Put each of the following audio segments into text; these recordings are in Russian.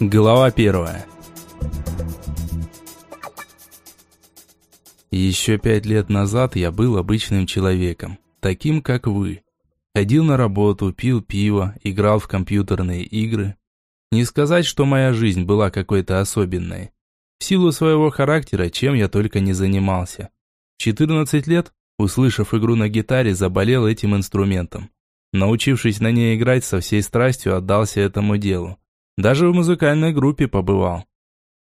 Глава первая. Еще пять лет назад я был обычным человеком, таким как вы. Ходил на работу, пил пиво, играл в компьютерные игры. Не сказать, что моя жизнь была какой-то особенной. В силу своего характера, чем я только не занимался. В 14 лет, услышав игру на гитаре, заболел этим инструментом. Научившись на ней играть, со всей страстью отдался этому делу. Даже в музыкальной группе побывал.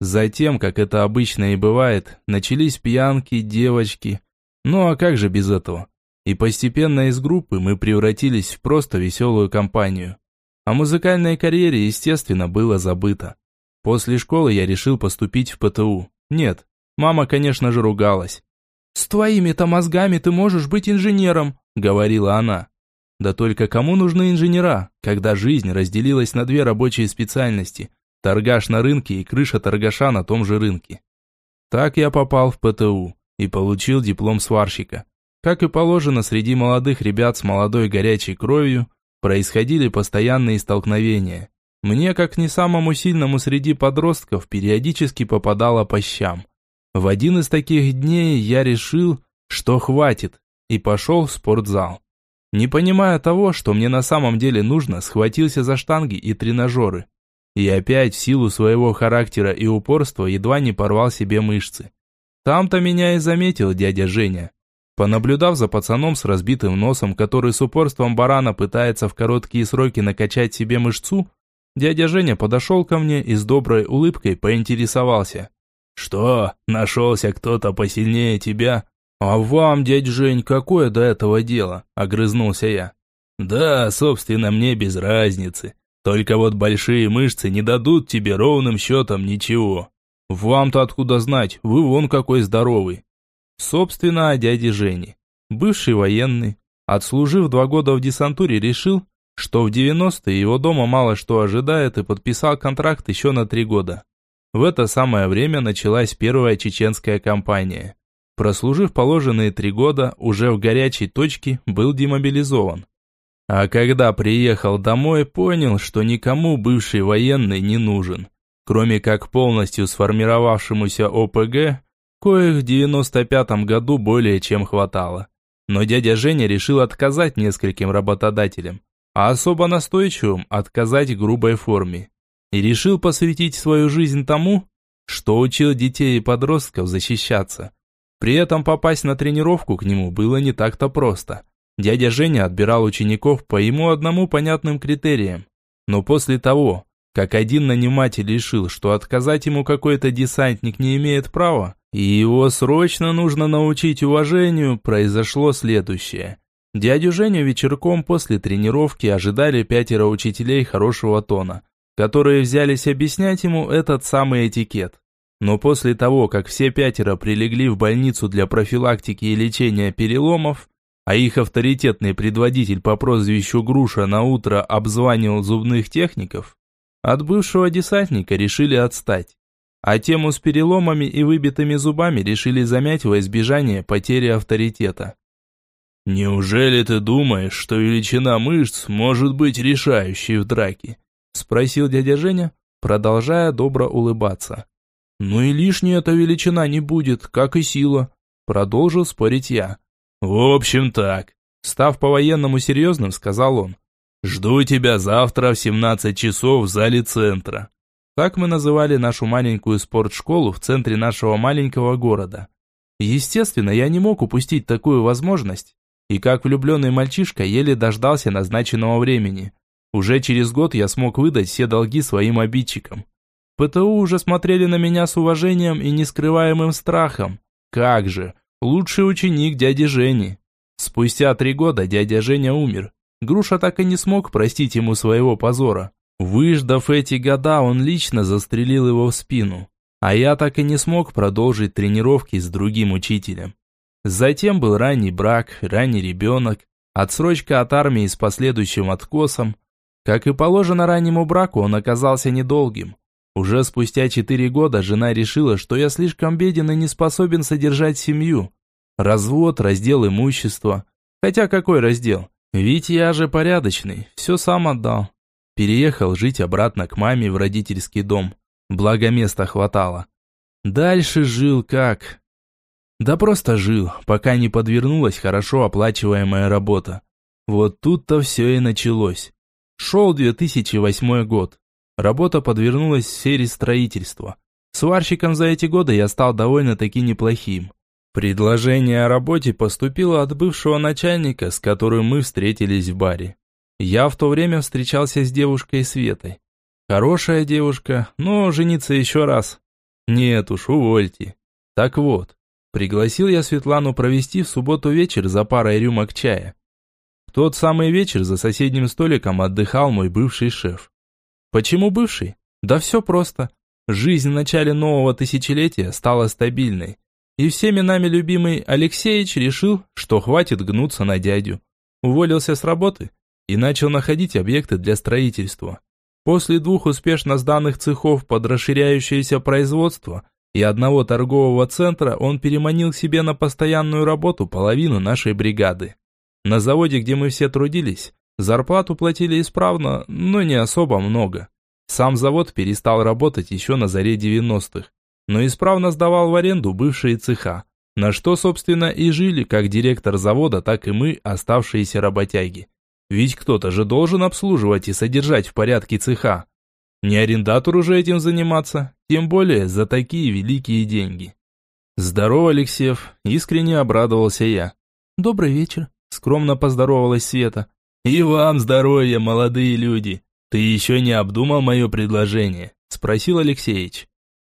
Затем, как это обычно и бывает, начались пьянки, девочки. Ну а как же без этого? И постепенно из группы мы превратились в просто веселую компанию. О музыкальной карьере, естественно, было забыто. После школы я решил поступить в ПТУ. Нет, мама, конечно же, ругалась. «С твоими-то мозгами ты можешь быть инженером», — говорила она. Да только кому нужны инженера, когда жизнь разделилась на две рабочие специальности – торгаш на рынке и крыша торгаша на том же рынке. Так я попал в ПТУ и получил диплом сварщика. Как и положено среди молодых ребят с молодой горячей кровью, происходили постоянные столкновения. Мне, как не самому сильному среди подростков, периодически попадало по щам. В один из таких дней я решил, что хватит, и пошел в спортзал. Не понимая того, что мне на самом деле нужно, схватился за штанги и тренажеры. И опять в силу своего характера и упорства едва не порвал себе мышцы. Там-то меня и заметил дядя Женя. Понаблюдав за пацаном с разбитым носом, который с упорством барана пытается в короткие сроки накачать себе мышцу, дядя Женя подошел ко мне и с доброй улыбкой поинтересовался. «Что, нашелся кто-то посильнее тебя?» «А вам, дядь Жень, какое до этого дело?» – огрызнулся я. «Да, собственно, мне без разницы. Только вот большие мышцы не дадут тебе ровным счетом ничего. Вам-то откуда знать, вы вон какой здоровый». Собственно, о дяде Жене. Бывший военный, отслужив два года в десантуре, решил, что в 90-е его дома мало что ожидает и подписал контракт еще на три года. В это самое время началась первая чеченская кампания – прослужив положенные три года, уже в горячей точке был демобилизован. А когда приехал домой, понял, что никому бывший военный не нужен, кроме как полностью сформировавшемуся ОПГ, коих в 95 году более чем хватало. Но дядя Женя решил отказать нескольким работодателям, а особо настойчивым отказать грубой форме. И решил посвятить свою жизнь тому, что учил детей и подростков защищаться – при этом попасть на тренировку к нему было не так-то просто. Дядя Женя отбирал учеников по ему одному понятным критериям. Но после того, как один наниматель решил, что отказать ему какой-то десантник не имеет права, и его срочно нужно научить уважению, произошло следующее. Дядю Женю вечерком после тренировки ожидали пятеро учителей хорошего тона, которые взялись объяснять ему этот самый этикет. Но после того, как все пятеро прилегли в больницу для профилактики и лечения переломов, а их авторитетный предводитель по прозвищу Груша на утро обзванивал зубных техников, от бывшего десантника решили отстать. А тему с переломами и выбитыми зубами решили замять во избежание потери авторитета. «Неужели ты думаешь, что величина мышц может быть решающей в драке?» Спросил дядя Женя, продолжая добро улыбаться. «Ну и лишняя эта величина не будет, как и сила», – продолжил спорить я. «В общем так», – став по-военному серьезным, сказал он. «Жду тебя завтра в 17 часов в зале центра». Так мы называли нашу маленькую спортшколу в центре нашего маленького города. Естественно, я не мог упустить такую возможность, и как влюбленный мальчишка еле дождался назначенного времени. Уже через год я смог выдать все долги своим обидчикам. ПТУ уже смотрели на меня с уважением и нескрываемым страхом. Как же, лучший ученик дяди Жени. Спустя три года дядя Женя умер. Груша так и не смог простить ему своего позора. Выждав эти года, он лично застрелил его в спину. А я так и не смог продолжить тренировки с другим учителем. Затем был ранний брак, ранний ребенок, отсрочка от армии с последующим откосом. Как и положено раннему браку, он оказался недолгим. Уже спустя четыре года жена решила, что я слишком беден и не способен содержать семью. Развод, раздел имущества. Хотя какой раздел? Ведь я же порядочный, все сам отдал. Переехал жить обратно к маме в родительский дом. Благо места хватало. Дальше жил как? Да просто жил, пока не подвернулась хорошо оплачиваемая работа. Вот тут-то все и началось. Шел 2008 год. Работа подвернулась в сфере строительства. Сварщиком за эти годы я стал довольно-таки неплохим. Предложение о работе поступило от бывшего начальника, с которым мы встретились в баре. Я в то время встречался с девушкой Светой. Хорошая девушка, но жениться еще раз. Нет уж, увольте. Так вот, пригласил я Светлану провести в субботу вечер за парой рюмок чая. В тот самый вечер за соседним столиком отдыхал мой бывший шеф. Почему бывший? Да все просто. Жизнь в начале нового тысячелетия стала стабильной. И всеми нами любимый Алексеич решил, что хватит гнуться на дядю. Уволился с работы и начал находить объекты для строительства. После двух успешно сданных цехов под расширяющееся производство и одного торгового центра он переманил себе на постоянную работу половину нашей бригады. На заводе, где мы все трудились, зарплату платили исправно, но не особо много. Сам завод перестал работать еще на заре 90-х, но исправно сдавал в аренду бывшие цеха, на что, собственно, и жили как директор завода, так и мы, оставшиеся работяги. Ведь кто-то же должен обслуживать и содержать в порядке цеха. Не арендатор уже этим заниматься, тем более за такие великие деньги. Здорово, Алексеев, искренне обрадовался я. Добрый вечер, скромно поздоровалась Света. И вам здоровья, молодые люди. Ты еще не обдумал мое предложение? Спросил Алексеич.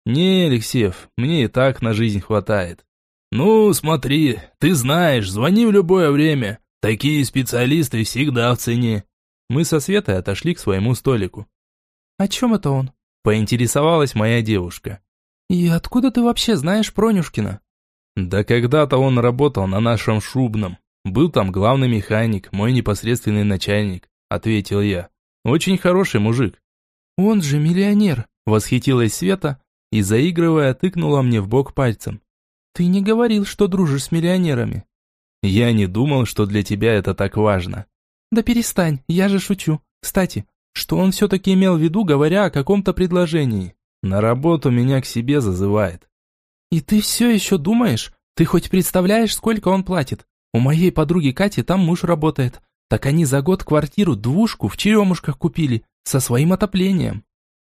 Не, Алексеев, мне и так на жизнь хватает. Ну, смотри, ты знаешь, звони в любое время. Такие специалисты всегда в цене. Мы со Светой отошли к своему столику. «О чем это он?» – поинтересовалась моя девушка. «И откуда ты вообще знаешь Пронюшкина?» «Да когда-то он работал на нашем шубном. Был там главный механик, мой непосредственный начальник», – ответил я. «Очень хороший мужик». «Он же миллионер», – восхитилась Света и, заигрывая, тыкнула мне в бок пальцем. «Ты не говорил, что дружишь с миллионерами». Я не думал, что для тебя это так важно. Да перестань, я же шучу. Кстати, что он все-таки имел в виду, говоря о каком-то предложении? На работу меня к себе зазывает. И ты все еще думаешь? Ты хоть представляешь, сколько он платит? У моей подруги Кати там муж работает. Так они за год квартиру двушку в Черемушках купили, со своим отоплением.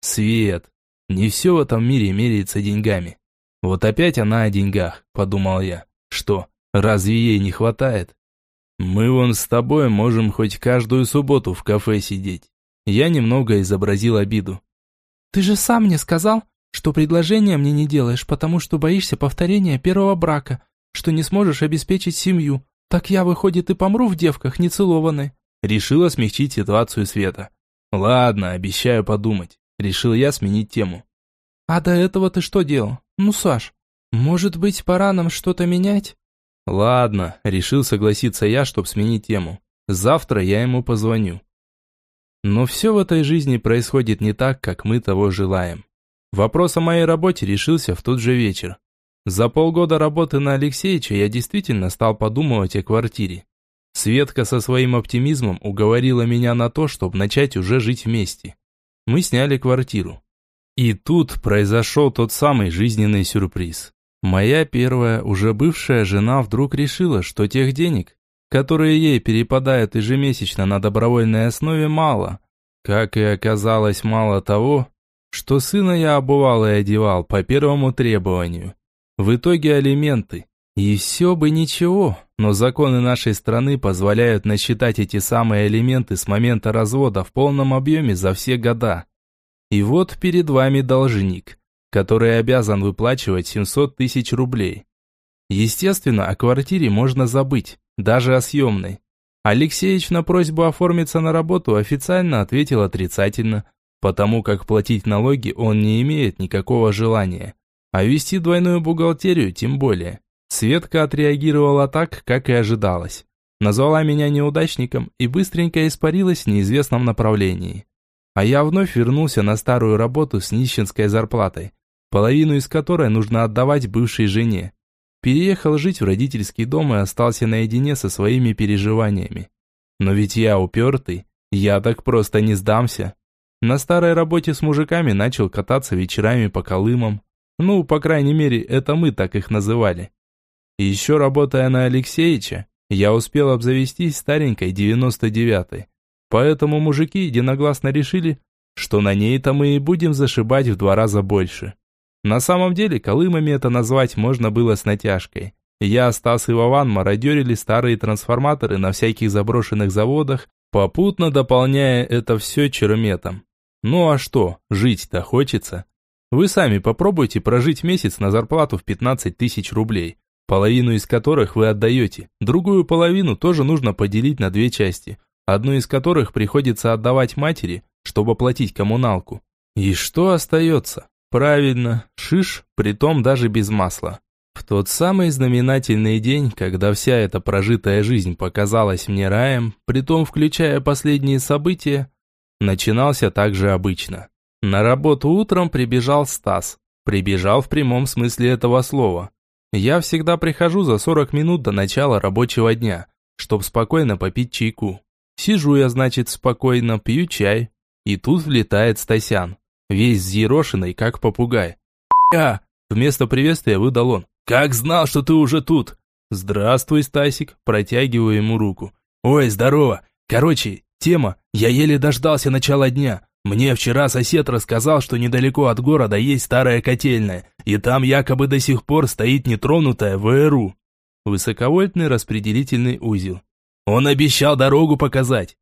Свет, не все в этом мире меряется деньгами. Вот опять она о деньгах, подумал я. Что, Разве ей не хватает? Мы вон с тобой можем хоть каждую субботу в кафе сидеть. Я немного изобразил обиду. Ты же сам мне сказал, что предложение мне не делаешь, потому что боишься повторения первого брака, что не сможешь обеспечить семью. Так я, выходит, и помру в девках нецелованной. Решила смягчить ситуацию Света. Ладно, обещаю подумать. Решил я сменить тему. А до этого ты что делал? Ну, Саш, может быть, пора нам что-то менять? Ладно, решил согласиться я, чтобы сменить тему. Завтра я ему позвоню. Но все в этой жизни происходит не так, как мы того желаем. Вопрос о моей работе решился в тот же вечер. За полгода работы на Алексеевича я действительно стал подумывать о квартире. Светка со своим оптимизмом уговорила меня на то, чтобы начать уже жить вместе. Мы сняли квартиру. И тут произошел тот самый жизненный сюрприз. Моя первая, уже бывшая жена вдруг решила, что тех денег, которые ей перепадают ежемесячно на добровольной основе, мало. Как и оказалось, мало того, что сына я обувал и одевал по первому требованию. В итоге алименты. И все бы ничего, но законы нашей страны позволяют насчитать эти самые алименты с момента развода в полном объеме за все года. И вот перед вами должник который обязан выплачивать 700 тысяч рублей. Естественно, о квартире можно забыть, даже о съемной. Алексеевич на просьбу оформиться на работу официально ответил отрицательно, потому как платить налоги он не имеет никакого желания. А вести двойную бухгалтерию тем более. Светка отреагировала так, как и ожидалось. Назвала меня неудачником и быстренько испарилась в неизвестном направлении. А я вновь вернулся на старую работу с нищенской зарплатой, половину из которой нужно отдавать бывшей жене. Переехал жить в родительский дом и остался наедине со своими переживаниями. Но ведь я упертый, я так просто не сдамся. На старой работе с мужиками начал кататься вечерами по Колымам. Ну, по крайней мере, это мы так их называли. Еще работая на Алексеича, я успел обзавестись старенькой 99-й. Поэтому мужики единогласно решили, что на ней-то мы и будем зашибать в два раза больше. На самом деле, Колымами это назвать можно было с натяжкой. Я, Стас и Вован мародерили старые трансформаторы на всяких заброшенных заводах, попутно дополняя это все черметом. Ну а что, жить-то хочется. Вы сами попробуйте прожить месяц на зарплату в 15 тысяч рублей, половину из которых вы отдаете, другую половину тоже нужно поделить на две части, одну из которых приходится отдавать матери, чтобы платить коммуналку. И что остается? Правильно, шиш, притом даже без масла. В тот самый знаменательный день, когда вся эта прожитая жизнь показалась мне раем, притом включая последние события, начинался так же обычно. На работу утром прибежал Стас. Прибежал в прямом смысле этого слова. Я всегда прихожу за 40 минут до начала рабочего дня, чтобы спокойно попить чайку. Сижу я, значит, спокойно, пью чай. И тут влетает Стасян, весь взъерошенный, как попугай. «Я!» Вместо приветствия выдал он. «Как знал, что ты уже тут!» «Здравствуй, Стасик!» Протягиваю ему руку. «Ой, здорово! Короче, тема. Я еле дождался начала дня. Мне вчера сосед рассказал, что недалеко от города есть старая котельная, и там якобы до сих пор стоит нетронутая ВРУ. Высоковольтный распределительный узел. Он обещал дорогу показать.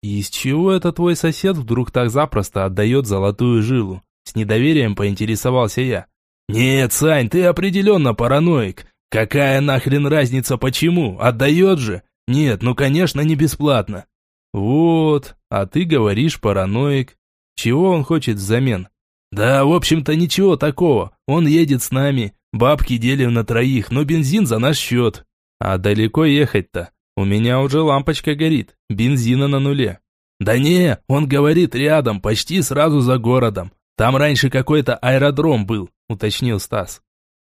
Из чего это твой сосед вдруг так запросто отдает золотую жилу? С недоверием поинтересовался я. «Нет, Сань, ты определенно параноик. Какая нахрен разница почему? Отдает же? Нет, ну конечно не бесплатно». «Вот, а ты говоришь параноик. Чего он хочет взамен?» «Да, в общем-то, ничего такого. Он едет с нами. Бабки делим на троих, но бензин за наш счет». «А далеко ехать-то? У меня уже лампочка горит. Бензина на нуле». «Да не, он говорит рядом, почти сразу за городом. Там раньше какой-то аэродром был уточнил Стас.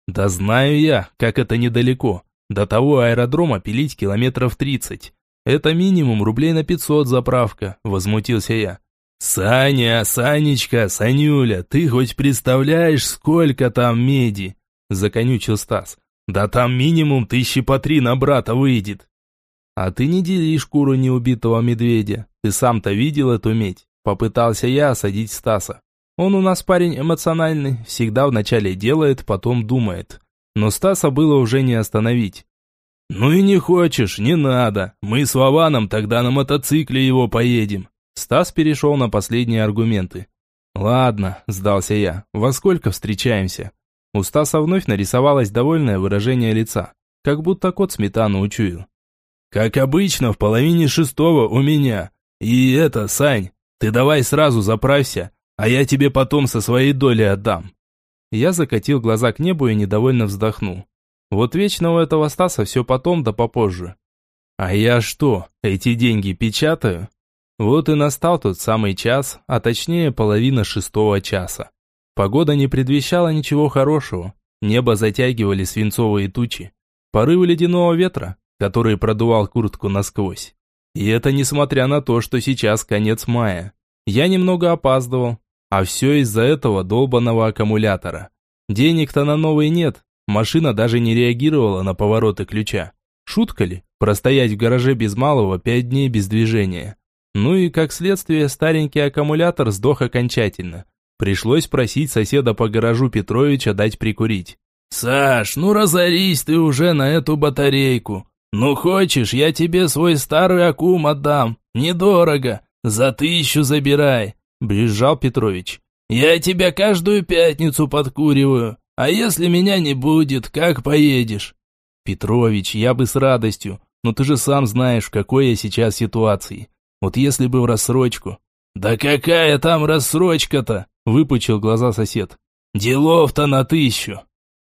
Да знаю я, как это недалеко. До того аэродрома пилить километров тридцать. Это минимум рублей на пятьсот заправка, возмутился я. Саня, Санечка, Санюля, ты хоть представляешь, сколько там меди? Законючил Стас. Да там минимум тысячи по три на брата выйдет. А ты не дели шкуру неубитого медведя. Ты сам-то видел эту медь? Попытался я осадить Стаса. Он у нас парень эмоциональный, всегда вначале делает, потом думает. Но Стаса было уже не остановить. «Ну и не хочешь, не надо. Мы с Вованом тогда на мотоцикле его поедем». Стас перешел на последние аргументы. «Ладно», – сдался я. «Во сколько встречаемся?» У Стаса вновь нарисовалось довольное выражение лица, как будто кот сметану учуял. «Как обычно, в половине шестого у меня. И это, Сань, ты давай сразу заправься, а я тебе потом со своей доли отдам». Я закатил глаза к небу и недовольно вздохнул. Вот вечно у этого Стаса все потом да попозже. А я что, эти деньги печатаю? Вот и настал тот самый час, а точнее половина шестого часа. Погода не предвещала ничего хорошего. Небо затягивали свинцовые тучи. Порывы ледяного ветра, который продувал куртку насквозь. И это несмотря на то, что сейчас конец мая. Я немного опаздывал, а все из-за этого долбанного аккумулятора. Денег-то на новый нет. Машина даже не реагировала на повороты ключа. Шутка ли? Простоять в гараже без малого пять дней без движения. Ну и как следствие старенький аккумулятор сдох окончательно. Пришлось просить соседа по гаражу Петровича дать прикурить. «Саш, ну разорись ты уже на эту батарейку. Ну хочешь, я тебе свой старый аккум отдам. Недорого. За тысячу забирай. Брюзжал Петрович. «Я тебя каждую пятницу подкуриваю, а если меня не будет, как поедешь?» «Петрович, я бы с радостью, но ты же сам знаешь, в какой я сейчас ситуации. Вот если бы в рассрочку...» «Да какая там рассрочка-то?» – выпучил глаза сосед. «Делов-то на тысячу!»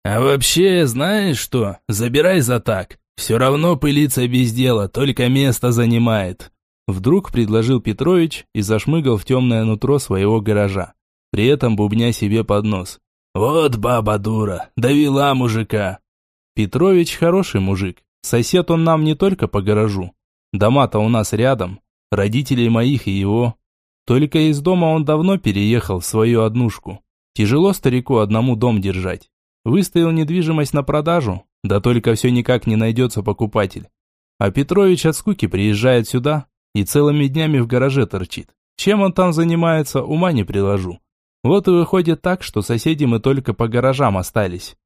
«А вообще, знаешь что, забирай за так. Все равно пылиться без дела, только место занимает. Вдруг предложил Петрович и зашмыгал в темное нутро своего гаража, при этом бубня себе под нос. «Вот баба дура, довела мужика!» Петрович хороший мужик, сосед он нам не только по гаражу. Дома-то у нас рядом, родителей моих и его. Только из дома он давно переехал в свою однушку. Тяжело старику одному дом держать. Выставил недвижимость на продажу, да только все никак не найдется покупатель. А Петрович от скуки приезжает сюда и целыми днями в гараже торчит. Чем он там занимается, ума не приложу. Вот и выходит так, что соседи мы только по гаражам остались.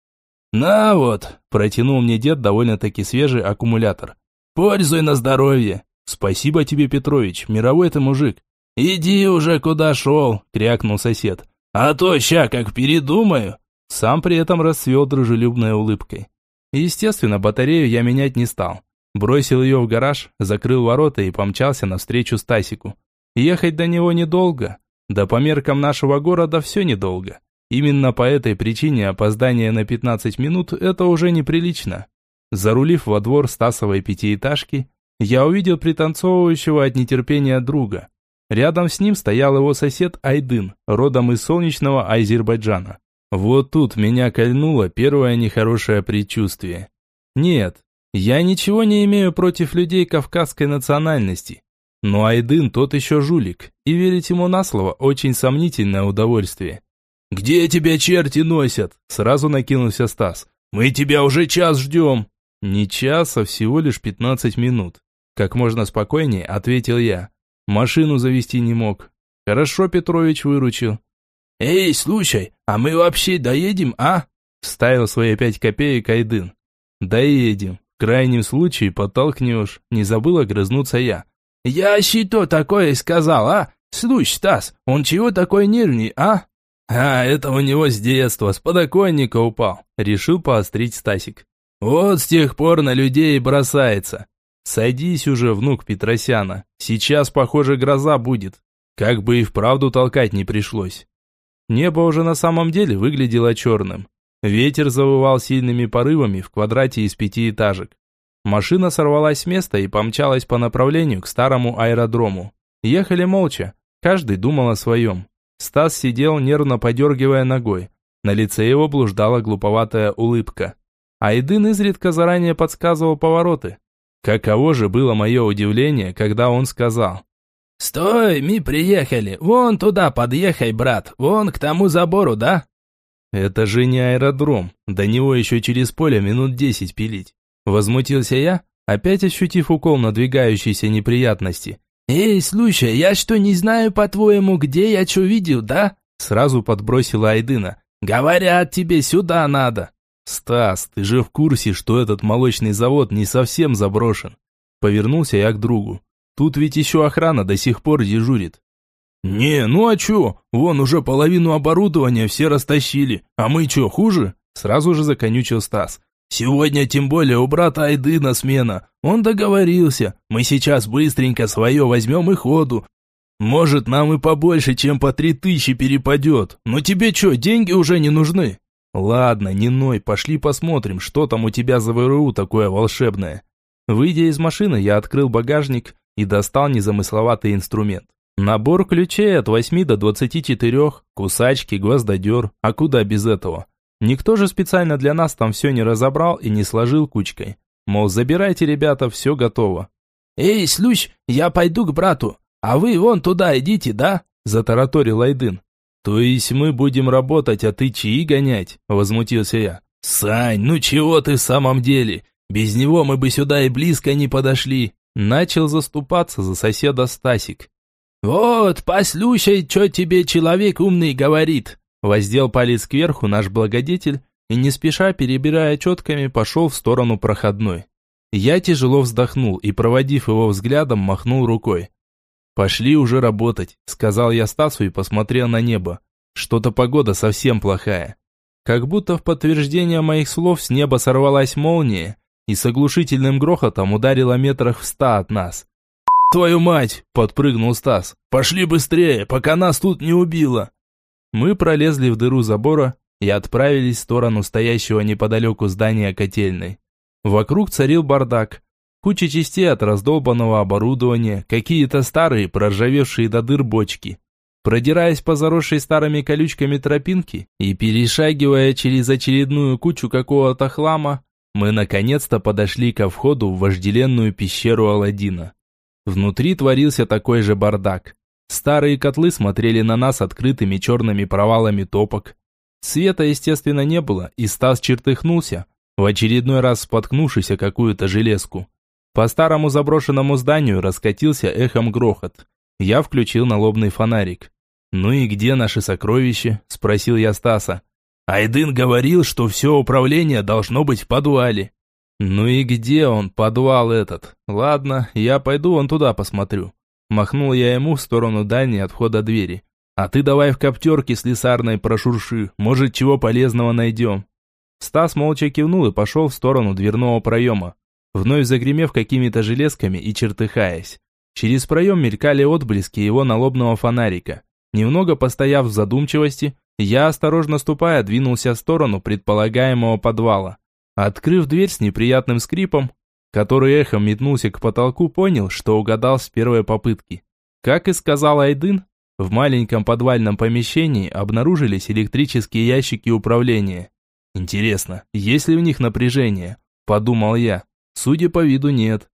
«На вот!» – протянул мне дед довольно-таки свежий аккумулятор. «Пользуй на здоровье!» «Спасибо тебе, Петрович, мировой ты мужик!» «Иди уже куда шел!» – крякнул сосед. «А то ща как передумаю!» Сам при этом расцвел дружелюбной улыбкой. Естественно, батарею я менять не стал. Бросил ее в гараж, закрыл ворота и помчался навстречу Стасику. Ехать до него недолго. Да по меркам нашего города все недолго. Именно по этой причине опоздание на 15 минут – это уже неприлично. Зарулив во двор Стасовой пятиэтажки, я увидел пританцовывающего от нетерпения друга. Рядом с ним стоял его сосед Айдын, родом из солнечного Азербайджана. Вот тут меня кольнуло первое нехорошее предчувствие. Нет, я ничего не имею против людей кавказской национальности. Но Айдын тот еще жулик, и верить ему на слово очень сомнительное удовольствие. «Где тебя черти носят?» Сразу накинулся Стас. «Мы тебя уже час ждем!» «Не час, а всего лишь пятнадцать минут». Как можно спокойнее ответил я. Машину завести не мог. Хорошо Петрович выручил. «Эй, слушай, а мы вообще доедем, а?» Вставил свои пять копеек Айдын. «Доедем. В крайнем случае подтолкнешь. Не забыл огрызнуться я. «Я что такое сказал, а? Слушай, Стас, он чего такой нервный, а?» «А, это у него с детства, с подоконника упал», — решил поострить Стасик. «Вот с тех пор на людей бросается. Садись уже, внук Петросяна, сейчас, похоже, гроза будет. Как бы и вправду толкать не пришлось». Небо уже на самом деле выглядело черным. Ветер завывал сильными порывами в квадрате из пяти этажек. Машина сорвалась с места и помчалась по направлению к старому аэродрому. Ехали молча, каждый думал о своем. Стас сидел, нервно подергивая ногой. На лице его блуждала глуповатая улыбка. Айдын изредка заранее подсказывал повороты. Каково же было мое удивление, когда он сказал. «Стой, мы приехали. Вон туда подъехай, брат. Вон к тому забору, да?» «Это же не аэродром. До него еще через поле минут десять пилить». Возмутился я, опять ощутив укол надвигающейся неприятности. «Эй, слушай, я что, не знаю, по-твоему, где я что видел, да?» Сразу подбросила Айдына. «Говорят, тебе сюда надо». «Стас, ты же в курсе, что этот молочный завод не совсем заброшен?» Повернулся я к другу. «Тут ведь еще охрана до сих пор дежурит». «Не, ну а чё? Вон уже половину оборудования все растащили. А мы чё, хуже?» Сразу же законючил Стас. Сегодня тем более у брата Айдына смена. Он договорился. Мы сейчас быстренько свое возьмем и ходу. Может, нам и побольше, чем по три тысячи перепадет. Но тебе что, деньги уже не нужны? Ладно, не ной, пошли посмотрим, что там у тебя за ВРУ такое волшебное. Выйдя из машины, я открыл багажник и достал незамысловатый инструмент. Набор ключей от 8 до 24, кусачки, гвоздодер, а куда без этого? Никто же специально для нас там все не разобрал и не сложил кучкой. Мол, забирайте, ребята, все готово. «Эй, слющ, я пойду к брату, а вы вон туда идите, да?» Затараторил Айдын. «То есть мы будем работать, а ты чаи гонять?» Возмутился я. «Сань, ну чего ты в самом деле? Без него мы бы сюда и близко не подошли!» Начал заступаться за соседа Стасик. «Вот, послушай, что тебе человек умный говорит!» Воздел палец кверху наш благодетель и не спеша, перебирая четками, пошел в сторону проходной. Я тяжело вздохнул и, проводив его взглядом, махнул рукой. «Пошли уже работать», — сказал я Стасу и посмотрел на небо. Что-то погода совсем плохая. Как будто в подтверждение моих слов с неба сорвалась молния и с оглушительным грохотом ударила метрах в ста от нас. «Твою мать!» – подпрыгнул Стас. «Пошли быстрее, пока нас тут не убило!» Мы пролезли в дыру забора и отправились в сторону стоящего неподалеку здания котельной. Вокруг царил бардак. Куча частей от раздолбанного оборудования, какие-то старые, проржавевшие до дыр бочки. Продираясь по заросшей старыми колючками тропинке и перешагивая через очередную кучу какого-то хлама, мы наконец-то подошли ко входу в вожделенную пещеру Аладдина. Внутри творился такой же бардак. Старые котлы смотрели на нас открытыми черными провалами топок. Света, естественно, не было, и Стас чертыхнулся, в очередной раз споткнувшись о какую-то железку. По старому заброшенному зданию раскатился эхом грохот. Я включил налобный фонарик. «Ну и где наши сокровища?» – спросил я Стаса. «Айдын говорил, что все управление должно быть в подвале». «Ну и где он, подвал этот? Ладно, я пойду вон туда посмотрю». Махнул я ему в сторону дальней от входа двери. «А ты давай в коптерке слесарной прошурши, может, чего полезного найдем». Стас молча кивнул и пошел в сторону дверного проема, вновь загремев какими-то железками и чертыхаясь. Через проем мелькали отблески его налобного фонарика. Немного постояв в задумчивости, я, осторожно ступая, двинулся в сторону предполагаемого подвала. Открыв дверь с неприятным скрипом, который эхом метнулся к потолку, понял, что угадал с первой попытки. Как и сказал Айдын, в маленьком подвальном помещении обнаружились электрические ящики управления. Интересно, есть ли в них напряжение? Подумал я. Судя по виду, нет.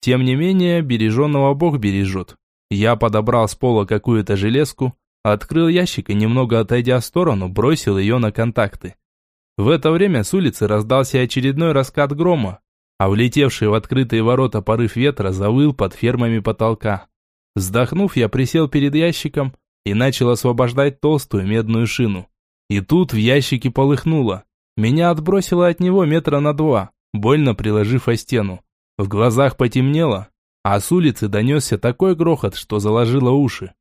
Тем не менее, береженного Бог бережет. Я подобрал с пола какую-то железку, открыл ящик и, немного отойдя в сторону, бросил ее на контакты. В это время с улицы раздался очередной раскат грома, а влетевший в открытые ворота порыв ветра завыл под фермами потолка. Вздохнув, я присел перед ящиком и начал освобождать толстую медную шину. И тут в ящике полыхнуло. Меня отбросило от него метра на два, больно приложив о стену. В глазах потемнело, а с улицы донесся такой грохот, что заложило уши.